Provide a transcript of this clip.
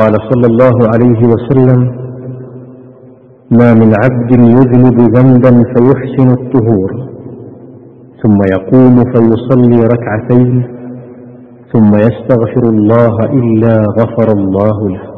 قال صلى الله عليه وسلم ما من عبد يذنب ذنبا فيحسن الطهور ثم يقوم فيصلي ركعتين ثم يستغفر الله إلا غفر الله له.